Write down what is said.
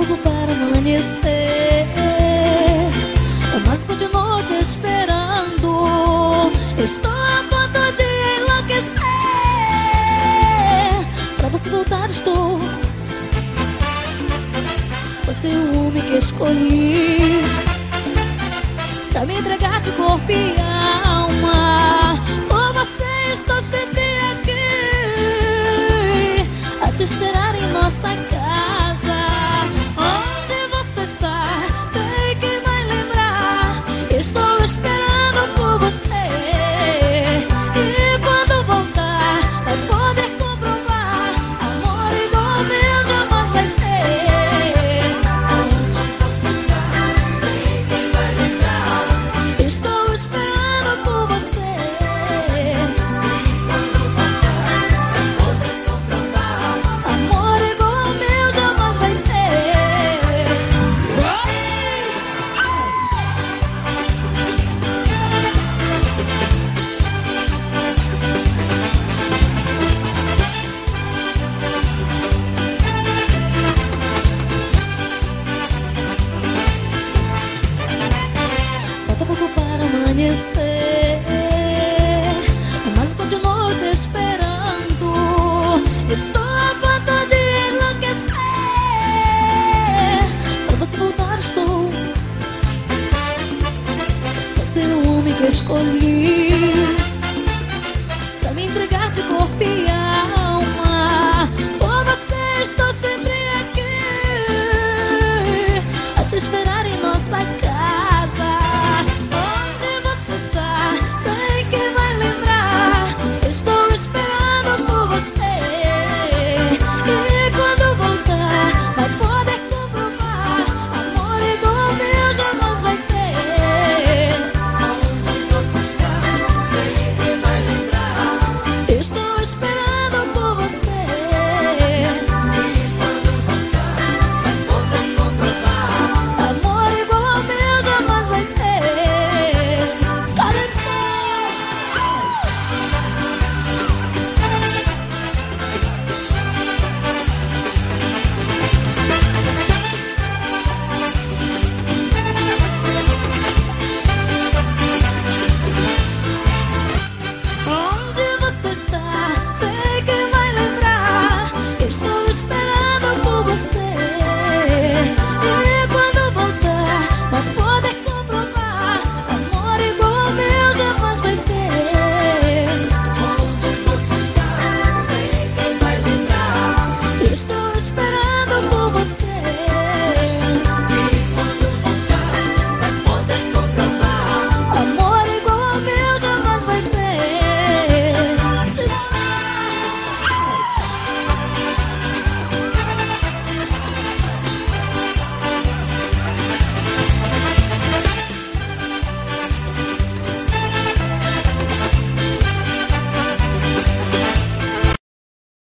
fogo para amanhecer. Mas continuo te esperando. Estou a ponto de enlouquecer. Pra você voltar, estou. Você é o homem que escolhi. Pra me entregar de corpo e alma. Por você estou sempre aqui. A te esperar em nossa casa. O homem